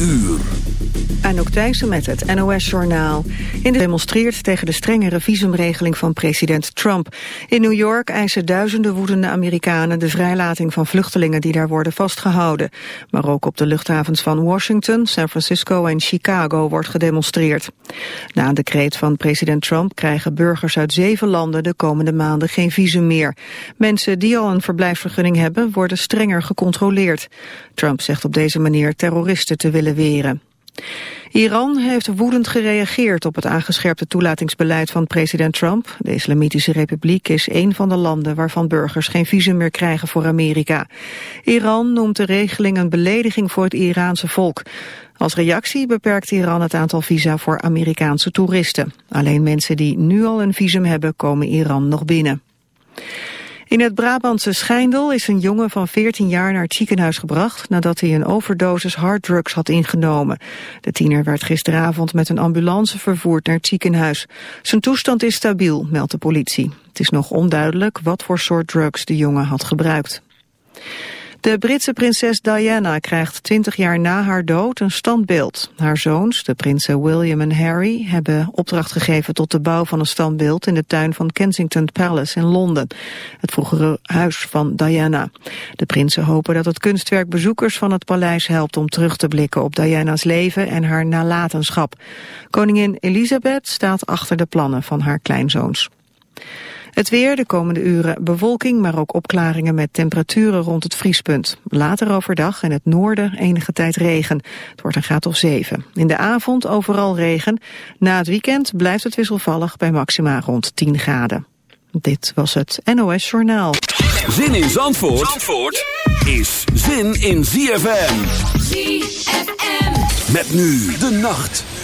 uur. Anouk Thijssen met het NOS-journaal. In de demonstreert tegen de strengere visumregeling van president Trump. In New York eisen duizenden woedende Amerikanen de vrijlating van vluchtelingen die daar worden vastgehouden. Maar ook op de luchthavens van Washington, San Francisco en Chicago wordt gedemonstreerd. Na een decreet van president Trump krijgen burgers uit zeven landen de komende maanden geen visum meer. Mensen die al een verblijfsvergunning hebben worden strenger gecontroleerd. Trump zegt op deze manier terroristen te willen weren. Iran heeft woedend gereageerd op het aangescherpte toelatingsbeleid van president Trump. De Islamitische Republiek is een van de landen waarvan burgers geen visum meer krijgen voor Amerika. Iran noemt de regeling een belediging voor het Iraanse volk. Als reactie beperkt Iran het aantal visa voor Amerikaanse toeristen. Alleen mensen die nu al een visum hebben komen Iran nog binnen. In het Brabantse Schijndel is een jongen van 14 jaar naar het ziekenhuis gebracht nadat hij een overdosis harddrugs had ingenomen. De tiener werd gisteravond met een ambulance vervoerd naar het ziekenhuis. Zijn toestand is stabiel, meldt de politie. Het is nog onduidelijk wat voor soort drugs de jongen had gebruikt. De Britse prinses Diana krijgt 20 jaar na haar dood een standbeeld. Haar zoons, de prinsen William en Harry, hebben opdracht gegeven tot de bouw van een standbeeld in de tuin van Kensington Palace in Londen, het vroegere huis van Diana. De prinsen hopen dat het kunstwerk bezoekers van het paleis helpt om terug te blikken op Diana's leven en haar nalatenschap. Koningin Elisabeth staat achter de plannen van haar kleinzoons. Het weer, de komende uren bewolking, maar ook opklaringen met temperaturen rond het vriespunt. Later overdag in het noorden enige tijd regen. Het wordt een graad of 7. In de avond overal regen. Na het weekend blijft het wisselvallig bij maxima rond 10 graden. Dit was het NOS Journaal. Zin in Zandvoort, Zandvoort is zin in ZFM. ZFM. Met nu de nacht.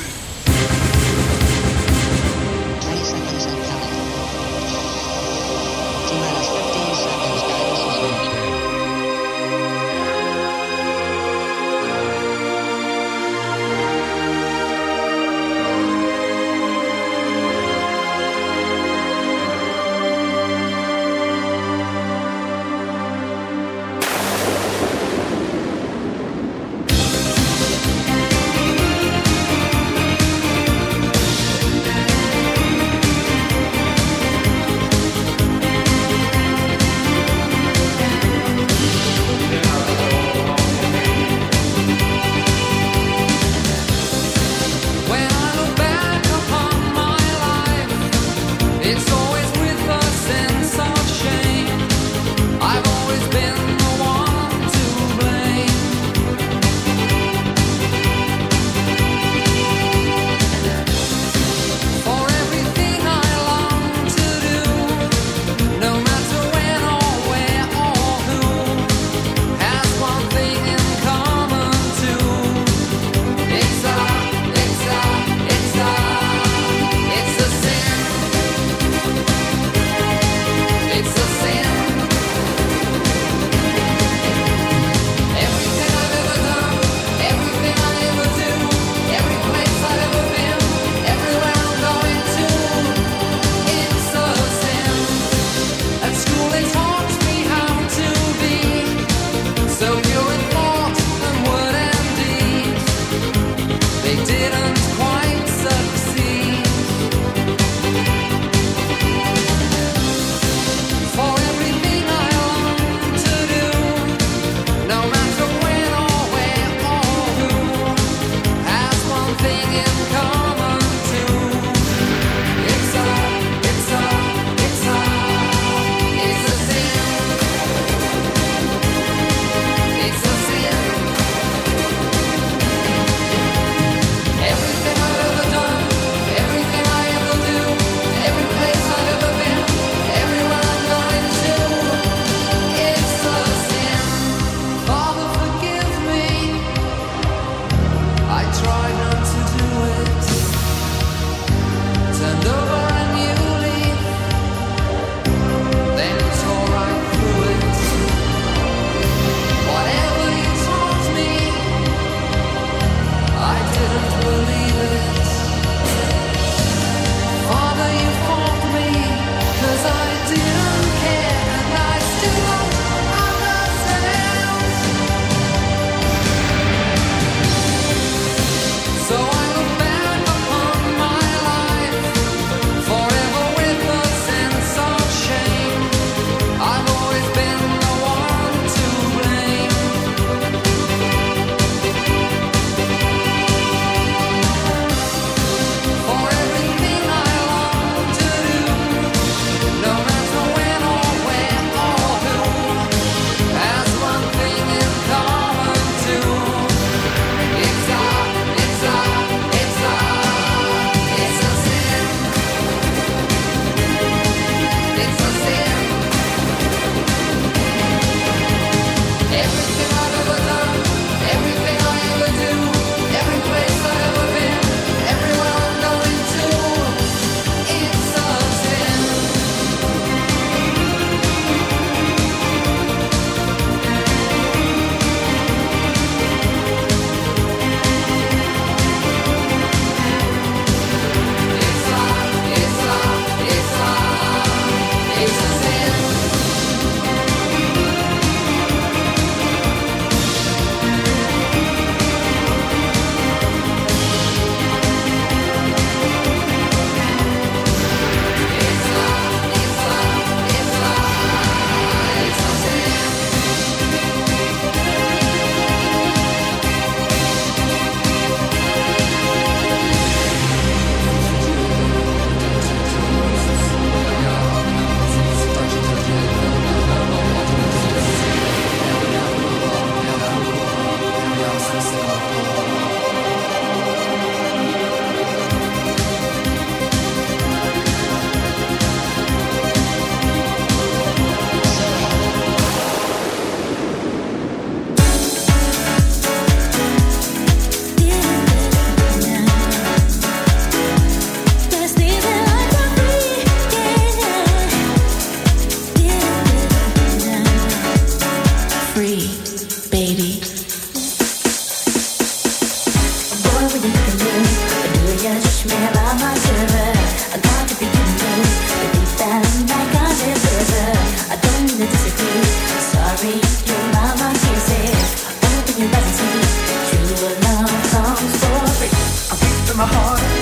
but now I'm so free. I'm in my heart.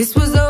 this was over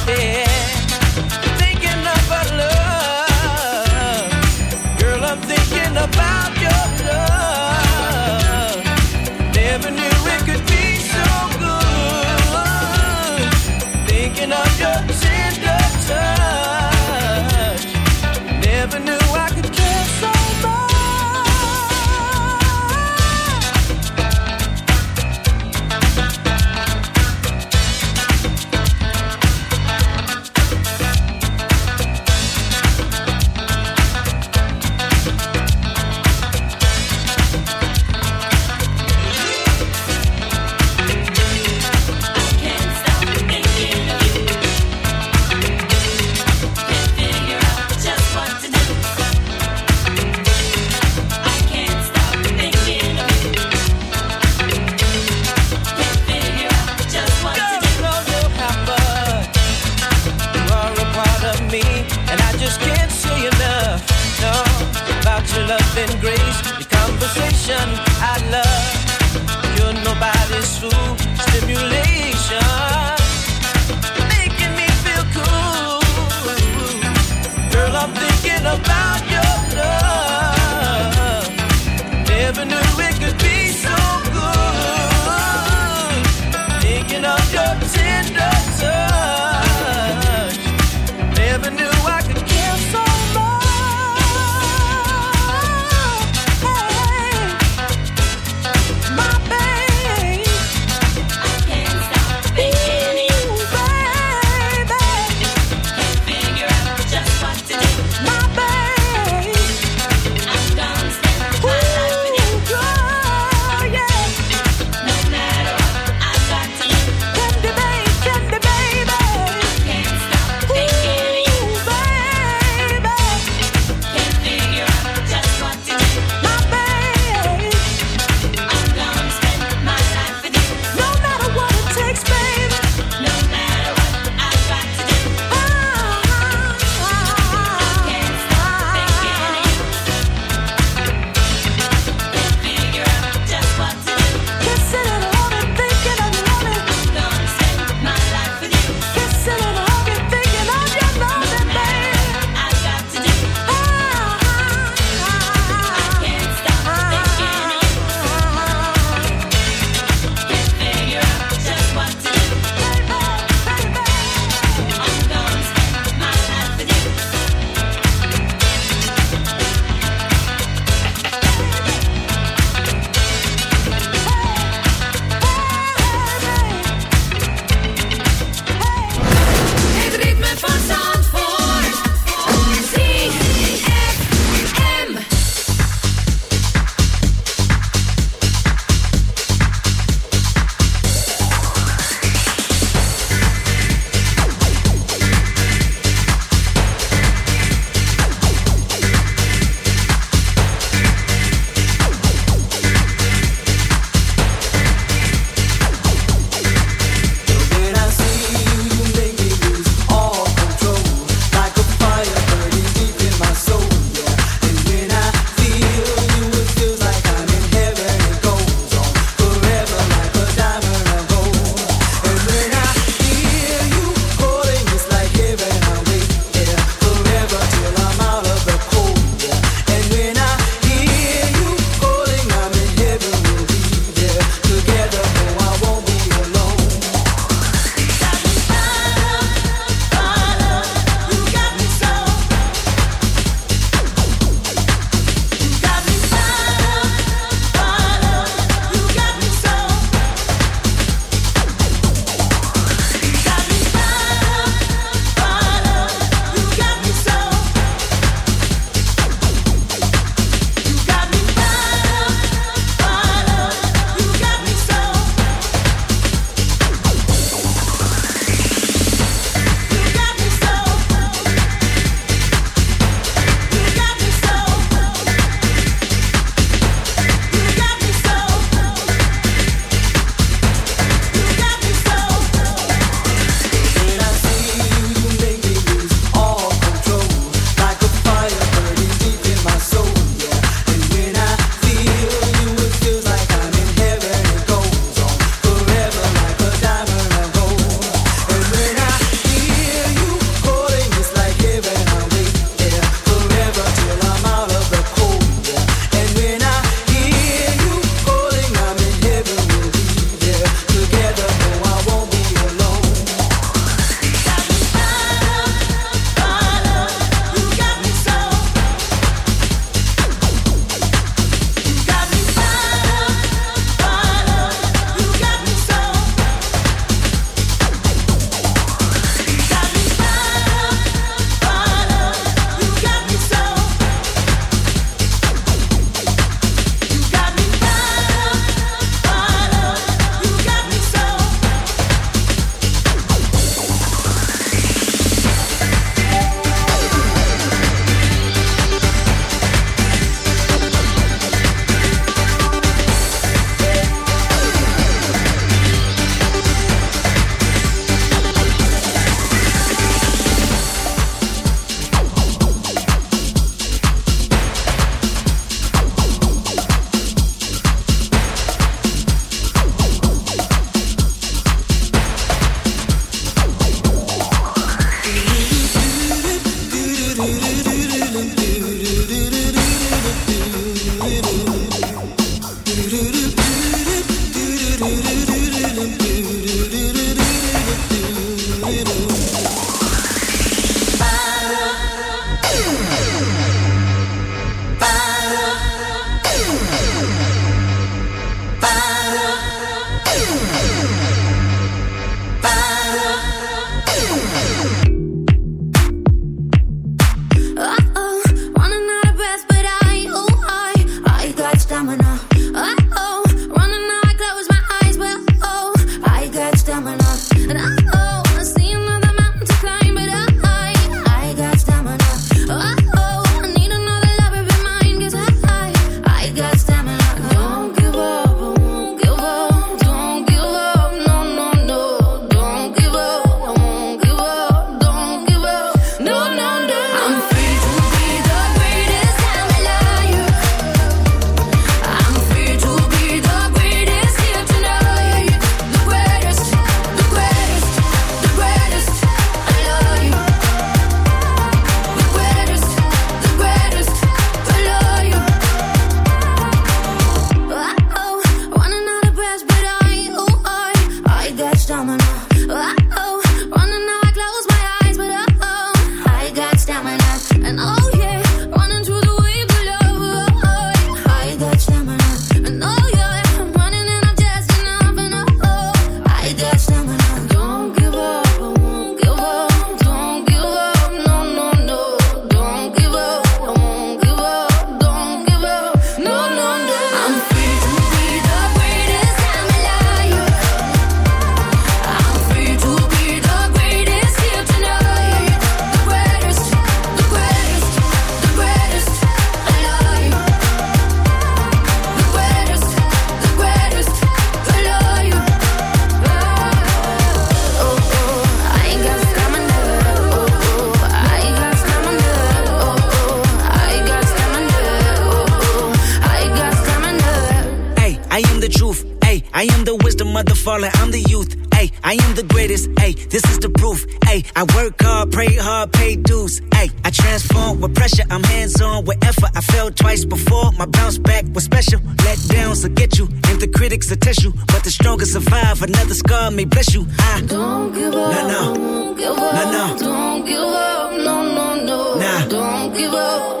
before, my bounce back was special. Let downs will get you, and the critics will test you. But the strongest survive, another scar may bless you. I don't give up. Nah, no. give up, Nah, no. Don't give up. No, no, no. Nah. Don't give up.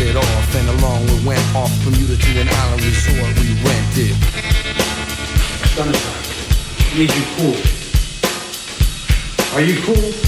it off, and along we went off from Bermuda to an island resort we rented. Sunshine, need you cool. Are you cool?